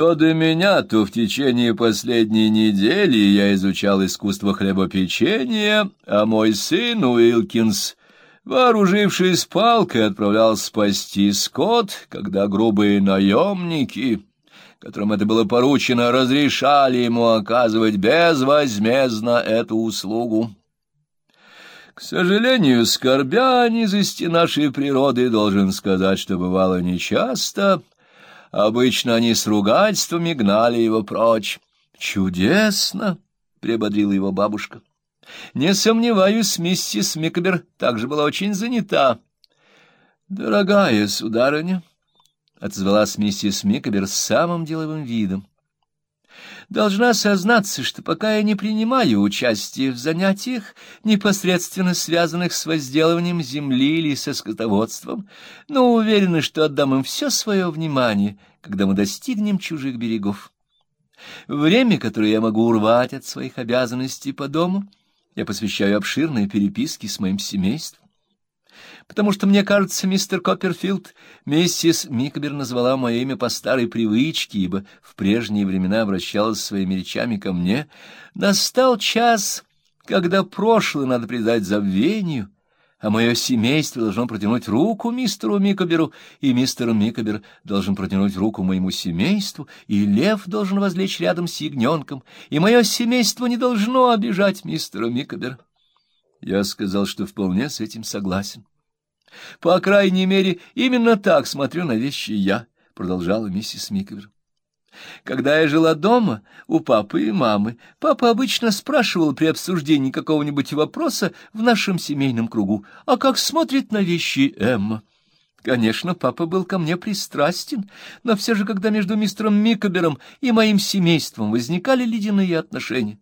Что до меня, то в течение последней недели я изучал искусство хлебопечения, а мой сын Уилкинс, вооружившись палкой, отправлялся спасти скот, когда грубые наемники, которым это было поручено, разрешали ему оказывать безвозмездно эту услугу. К сожалению, скорбя о низости нашей природы, должен сказать, что бывало нечасто — Обычно они с ругательствами гнали его прочь. «Чудесно!» — приободрила его бабушка. «Не сомневаюсь, миссис Микобер также была очень занята». «Дорогая сударыня», — отзвалась миссис Микобер с самым деловым видом, Должна сознаться, что пока я не принимаю участия в занятиях, непосредственно связанных с возделыванием земли или со скотоводством, но уверена, что отдам им все свое внимание, когда мы достигнем чужих берегов. Время, которое я могу урвать от своих обязанностей по дому, я посвящаю обширной переписке с моим семейством потому что, мне кажется, мистер Копперфилд, миссис Микбер назвала мое имя по старой привычке, ибо в прежние времена обращалась своими речами ко мне, настал час, когда прошлое надо предать забвению, а мое семейство должно протянуть руку мистеру Микоберу, и мистер Микобер должен протянуть руку моему семейству, и лев должен возлечь рядом с ягненком, и мое семейство не должно обижать мистера Микобера. Я сказал, что вполне с этим согласен. По крайней мере, именно так смотрю на вещи я, — продолжала миссис Миквер. Когда я жила дома у папы и мамы, папа обычно спрашивал при обсуждении какого-нибудь вопроса в нашем семейном кругу, а как смотрит на вещи Эмма. Конечно, папа был ко мне пристрастен, но все же, когда между мистером Микобером и моим семейством возникали ледяные отношения,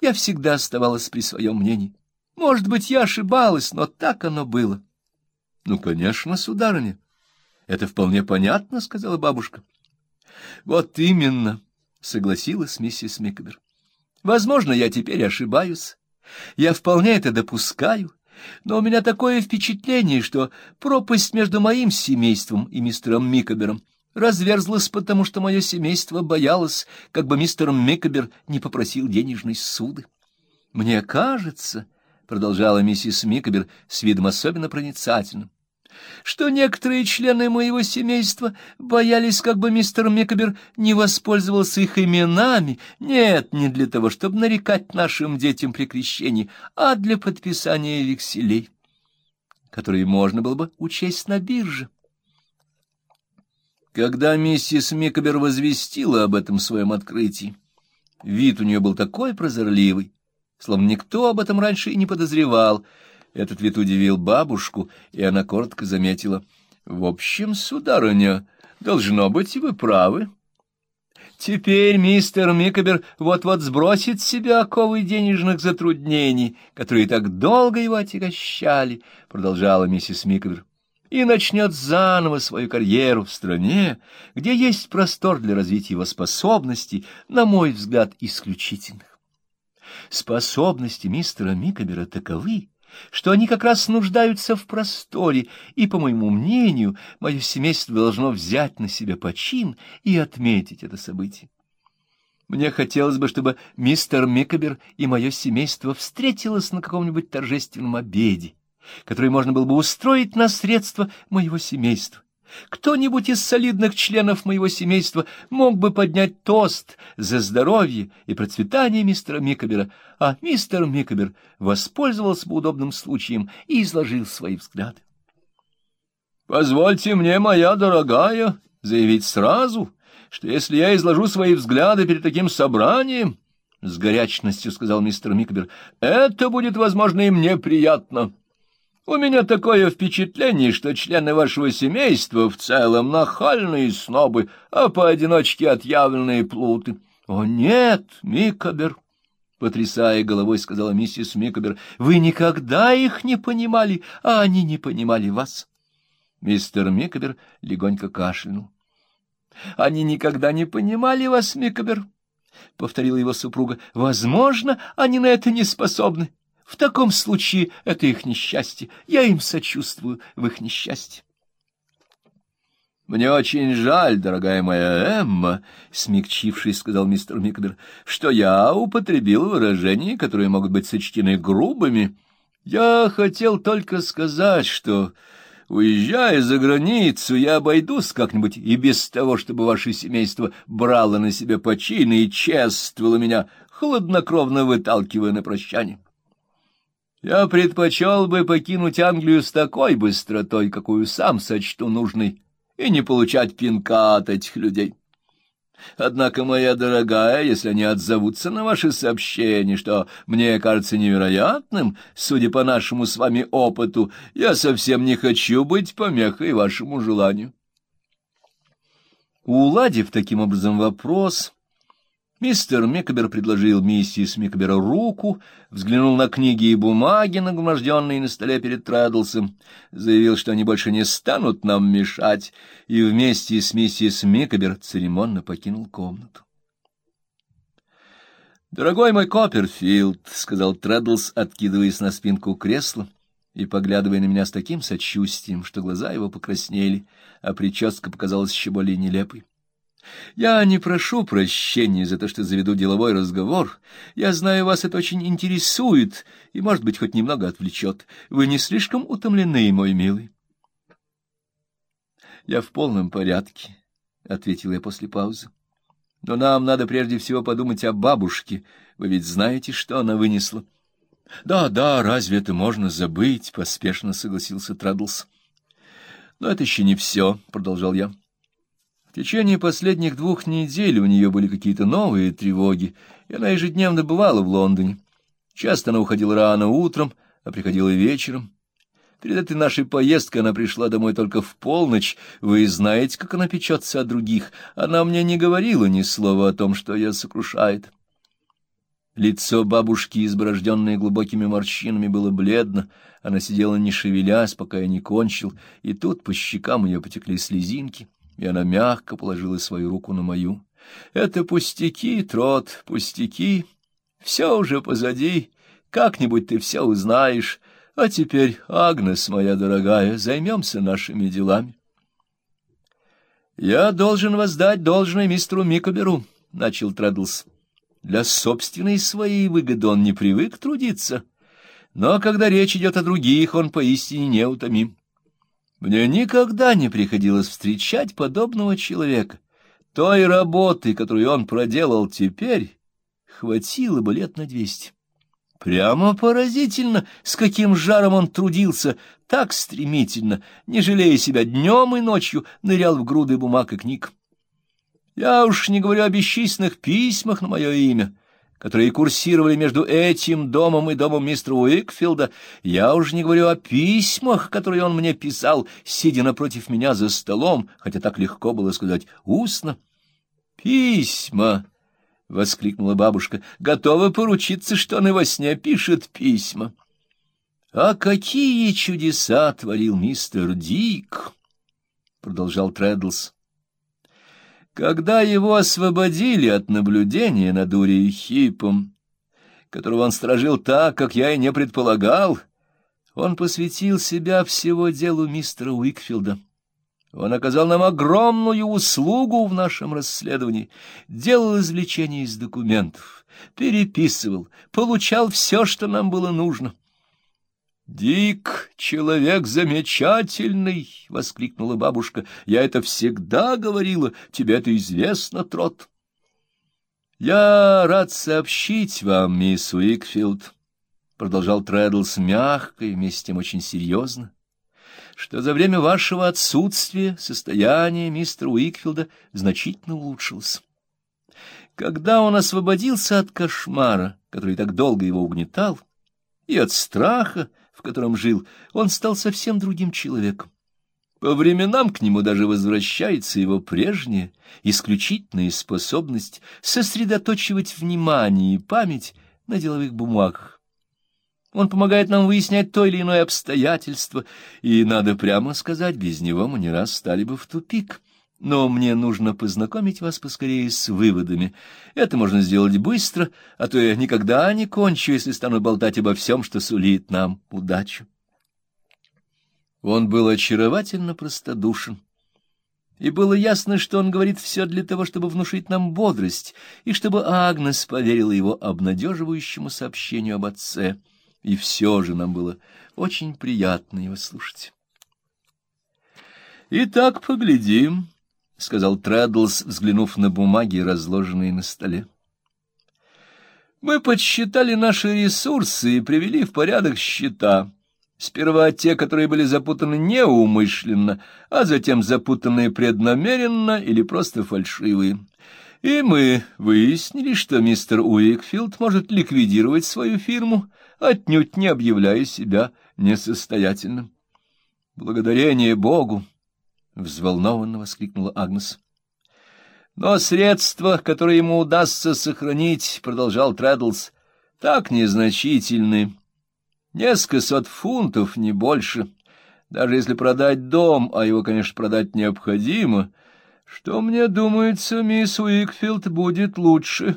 я всегда оставалась при своем мнении. Может быть, я ошибалась, но так оно было. — Ну, конечно, сударыня. Это вполне понятно, — сказала бабушка. — Вот именно, — согласилась миссис Микбер. — Возможно, я теперь ошибаюсь. Я вполне это допускаю. Но у меня такое впечатление, что пропасть между моим семейством и мистером Микобером разверзлась, потому что мое семейство боялось, как бы мистер Микобер не попросил денежной суды. Мне кажется, продолжала миссис Микобер с видом особенно проницательным, что некоторые члены моего семейства боялись, как бы мистер Микобер не воспользовался их именами. Нет, не для того, чтобы нарекать нашим детям при крещении, а для подписания векселей, которые можно было бы учесть на бирже. Когда миссис Микобер возвестила об этом своем открытии, вид у нее был такой прозорливый, словно никто об этом раньше и не подозревал. Этот вид удивил бабушку, и она коротко заметила. — В общем, сударыня, должно быть, вы правы. Теперь мистер Микобер вот-вот сбросит с себя оковы денежных затруднений, которые так долго его отягощали, — продолжала миссис Микобер, — и начнет заново свою карьеру в стране, где есть простор для развития его способностей, на мой взгляд, исключительных. Способности мистера Микобера таковы, что они как раз нуждаются в просторе, и, по моему мнению, мое семейство должно взять на себя почин и отметить это событие. Мне хотелось бы, чтобы мистер Микобер и мое семейство встретилось на каком-нибудь торжественном обеде, который можно было бы устроить на средства моего семейства. Кто-нибудь из солидных членов моего семейства мог бы поднять тост за здоровье и процветание мистера Микобера, а мистер Микобер воспользовался бы удобным случаем и изложил свои взгляды. «Позвольте мне, моя дорогая, заявить сразу, что если я изложу свои взгляды перед таким собранием, — с горячностью сказал мистер Микобер, — это будет, возможно, и мне приятно». У меня такое впечатление, что члены вашего семейства в целом нахальные снобы, а поодиночке отъявленные плуты. — О, нет, Микобер! — потрясая головой, сказала миссис Микобер. — Вы никогда их не понимали, а они не понимали вас. Мистер Микобер легонько кашлянул. — Они никогда не понимали вас, Микобер, — повторила его супруга. — Возможно, они на это не способны. — в таком случае это их несчастье. Я им сочувствую в их несчастье. Мне очень жаль, дорогая моя Эмма, — смягчившись, сказал мистер Микбер, — что я употребил выражения, которые могут быть сочтены грубыми. Я хотел только сказать, что, уезжая за границу, я обойдусь как-нибудь и без того, чтобы ваше семейство брало на себя почины и чествовало меня, хладнокровно выталкивая на прощание. Я предпочел бы покинуть Англию с такой быстротой, какую сам сочту нужной, и не получать пинка от этих людей. Однако, моя дорогая, если они отзовутся на ваши сообщения, что мне кажется невероятным, судя по нашему с вами опыту, я совсем не хочу быть помехой вашему желанию. Уладив таким образом вопрос, Мистер Микобер предложил миссис Микоберу руку, взглянул на книги и бумаги, нагроможденные на столе перед Трэддлсом, заявил, что они больше не станут нам мешать, и вместе с миссис Микобер церемонно покинул комнату. «Дорогой мой Копперфилд», — сказал Трэддлс, откидываясь на спинку кресла и поглядывая на меня с таким сочувствием, что глаза его покраснели, а прическа показалась еще более нелепой. Я не прошу прощения за то, что заведу деловой разговор. Я знаю, вас это очень интересует и, может быть, хоть немного отвлечет. Вы не слишком утомлены, мой милый? Я в полном порядке, — ответил я после паузы. Но нам надо прежде всего подумать о бабушке. Вы ведь знаете, что она вынесла? Да, да, разве это можно забыть? — поспешно согласился Траддлс. Но это еще не все, — продолжал я. В течение последних двух недель у нее были какие-то новые тревоги, и она ежедневно бывала в Лондоне. Часто она уходила рано утром, а приходила вечером. Перед этой нашей поездкой она пришла домой только в полночь. Вы знаете, как она печется о других. Она мне не говорила ни слова о том, что ее сокрушает. Лицо бабушки, изборожденное глубокими морщинами, было бледно. Она сидела не шевелясь, пока я не кончил, и тут по щекам ее потекли слезинки и она мягко положила свою руку на мою. — Это пустяки, Трот, пустяки. Все уже позади. Как-нибудь ты все узнаешь. А теперь, Агнес, моя дорогая, займемся нашими делами. — Я должен воздать должное мистеру Микоберу, — начал Трэддлс. Для собственной своей выгоды он не привык трудиться, но когда речь идет о других, он поистине неутомим. Мне никогда не приходилось встречать подобного человека. Той работы, которую он проделал теперь, хватило бы лет на двести. Прямо поразительно, с каким жаром он трудился, так стремительно, не жалея себя днем и ночью, нырял в груды бумаг и книг. Я уж не говорю о бесчисленных письмах на мое имя, которые курсировали между этим домом и домом мистера Уикфилда. Я уже не говорю о письмах, которые он мне писал, сидя напротив меня за столом, хотя так легко было сказать устно. «Письма!» — воскликнула бабушка. «Готовы поручиться, что он и во сне пишет письма». «А какие чудеса творил мистер Дик!» — продолжал Трэддлс. Когда его освободили от наблюдения над Урией Хипом, которого он сторожил так, как я и не предполагал, он посвятил себя всего делу мистера Уикфилда. Он оказал нам огромную услугу в нашем расследовании, делал извлечения из документов, переписывал, получал все, что нам было нужно. «Дик, человек замечательный!» — воскликнула бабушка. «Я это всегда говорила, тебе это известно, Трот». «Я рад сообщить вам, мисс Уикфилд», — продолжал Трэддлс мягко и вместе с тем очень серьезно, «что за время вашего отсутствия состояние мистера Уикфилда значительно улучшилось. Когда он освободился от кошмара, который так долго его угнетал, и от страха, в котором жил, он стал совсем другим человеком. По временам к нему даже возвращается его прежняя, исключительная способность сосредоточивать внимание и память на деловых бумагах. Он помогает нам выяснять то или иное обстоятельство, и, надо прямо сказать, без него мы не раз стали бы в тупик но мне нужно познакомить вас поскорее с выводами. Это можно сделать быстро, а то я никогда не кончу, если стану болтать обо всем, что сулит нам удачу. Он был очаровательно простодушен и было ясно, что он говорит все для того, чтобы внушить нам бодрость, и чтобы Агнес поверила его обнадеживающему сообщению об отце. И все же нам было очень приятно его слушать. «Итак, поглядим», — сказал Трэддлс, взглянув на бумаги, разложенные на столе. «Мы подсчитали наши ресурсы и привели в порядок счета». Сперва те, которые были запутаны неумышленно, а затем запутанные преднамеренно или просто фальшивые. И мы выяснили, что мистер Уикфилд может ликвидировать свою фирму, отнюдь не объявляя себя несостоятельным. «Благодарение Богу!» — взволнованно воскликнула Агнес. «Но средства, которые ему удастся сохранить, — продолжал Трэддлс, — так незначительны» Несколько сот фунтов, не больше. Даже если продать дом, а его, конечно, продать необходимо, что, мне думается, мисс Уикфилд будет лучше,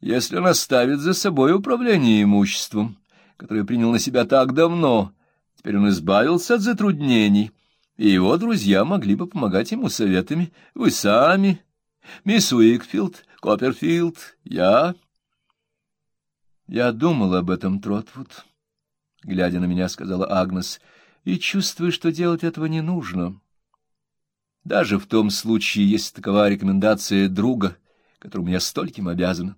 если он оставит за собой управление имуществом, которое принял на себя так давно. Теперь он избавился от затруднений, и его друзья могли бы помогать ему советами. Вы сами, мисс Уикфилд, Копперфилд, я... Я думал об этом, Тротвуд глядя на меня, сказала Агнес, и чувствую, что делать этого не нужно. Даже в том случае, если такова рекомендация друга, которому я стольким обязан.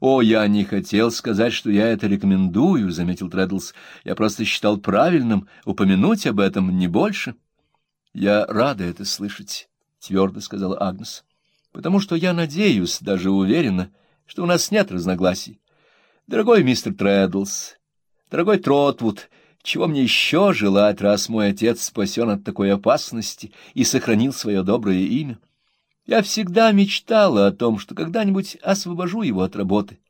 О, я не хотел сказать, что я это рекомендую, заметил Треддлс. Я просто считал правильным упомянуть об этом, не больше. Я рада это слышать, твердо сказала Агнес, потому что я надеюсь, даже уверена, что у нас нет разногласий. Дорогой мистер Треддлс, Дорогой Тротвуд, чего мне еще желать, раз мой отец спасен от такой опасности и сохранил свое доброе имя? Я всегда мечтала о том, что когда-нибудь освобожу его от работы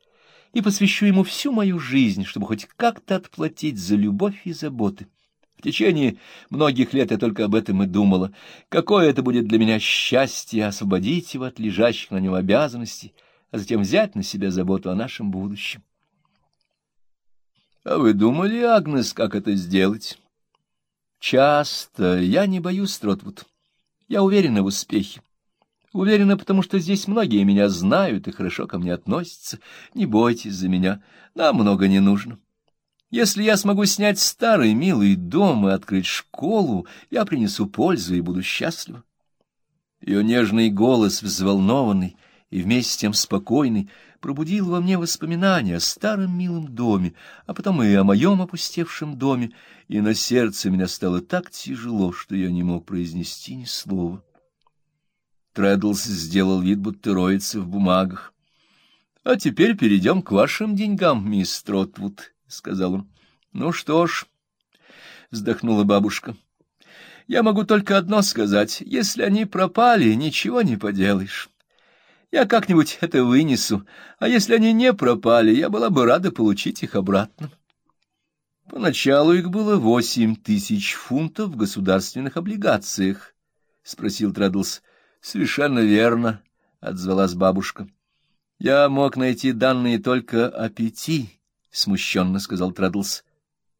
и посвящу ему всю мою жизнь, чтобы хоть как-то отплатить за любовь и заботы. В течение многих лет я только об этом и думала. Какое это будет для меня счастье освободить его от лежащих на нем обязанностей, а затем взять на себя заботу о нашем будущем. А вы думали, Агнес, как это сделать? Часто. Я не боюсь, Тротвуд. Я уверена в успехе. Уверена, потому что здесь многие меня знают и хорошо ко мне относятся. Не бойтесь за меня, нам много не нужно. Если я смогу снять старый милый дом и открыть школу, я принесу пользу и буду счастлива. Ее нежный голос, взволнованный и вместе с тем спокойный, пробудил во мне воспоминания о старом милом доме, а потом и о моем опустевшем доме, и на сердце меня стало так тяжело, что я не мог произнести ни слова. Трэддлс сделал вид, будто роется в бумагах. — А теперь перейдем к вашим деньгам, мисс Тротвуд, — сказал он. — Ну что ж, — вздохнула бабушка, — я могу только одно сказать. Если они пропали, ничего не поделаешь. Я как-нибудь это вынесу, а если они не пропали, я была бы рада получить их обратно. Поначалу их было восемь тысяч фунтов в государственных облигациях, — спросил Трэддлс. — Совершенно верно, — отзвалась бабушка. — Я мог найти данные только о пяти, — смущенно сказал Трэддлс.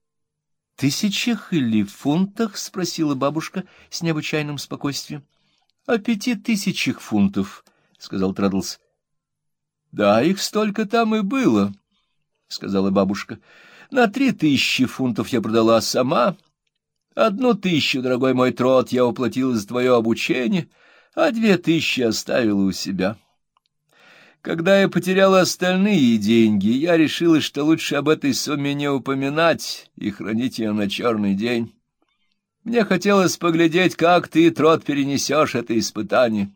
— Тысячах или фунтах? — спросила бабушка с необычайным спокойствием. — О пяти тысячах фунтов, — сказал Трэддлс. — Да, их столько там и было, — сказала бабушка. — На три тысячи фунтов я продала сама. Одну тысячу, дорогой мой трот, я уплатила за твое обучение, а две тысячи оставила у себя. Когда я потеряла остальные деньги, я решила, что лучше об этой сумме не упоминать и хранить ее на черный день. Мне хотелось поглядеть, как ты, трот, перенесешь это испытание.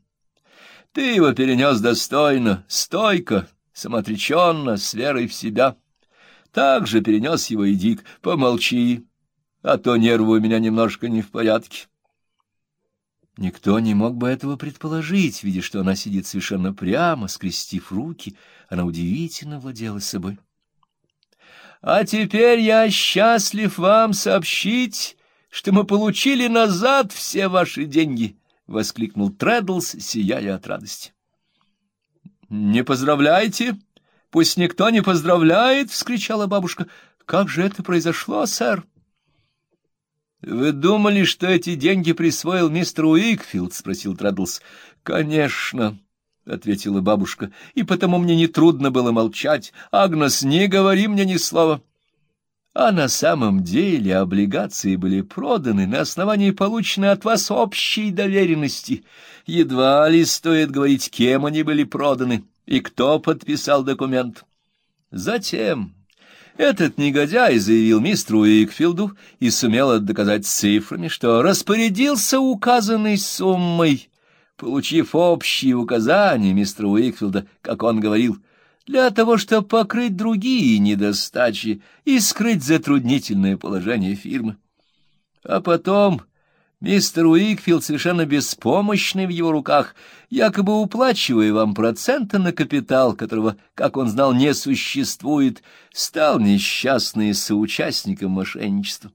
Ты его перенес достойно, стойко, самоотреченно, с верой в себя. Так же перенес его и Дик. Помолчи, а то нервы у меня немножко не в порядке. Никто не мог бы этого предположить, видя, что она сидит совершенно прямо, скрестив руки. Она удивительно владела собой. — А теперь я счастлив вам сообщить, что мы получили назад все ваши деньги, — воскликнул Трэддлс, сияя от радости. — Не поздравляйте! Пусть никто не поздравляет! — вскричала бабушка. — Как же это произошло, сэр? — Вы думали, что эти деньги присвоил мистер Уикфилд? — спросил Треддлс. — Конечно, — ответила бабушка, — и потому мне нетрудно было молчать. Агнес, не говори мне ни слова. А на самом деле облигации были проданы на основании полученной от вас общей доверенности. Едва ли стоит говорить, кем они были проданы и кто подписал документ. Затем этот негодяй заявил мистеру Уикфилду и сумел доказать цифрами, что распорядился указанной суммой, получив общие указания мистера Уикфилда, как он говорил, для того, чтобы покрыть другие недостачи и скрыть затруднительное положение фирмы. А потом Мистер Уикфилд, совершенно беспомощный в его руках, якобы уплачивая вам проценты на капитал, которого, как он знал, не существует, стал несчастным соучастником мошенничества.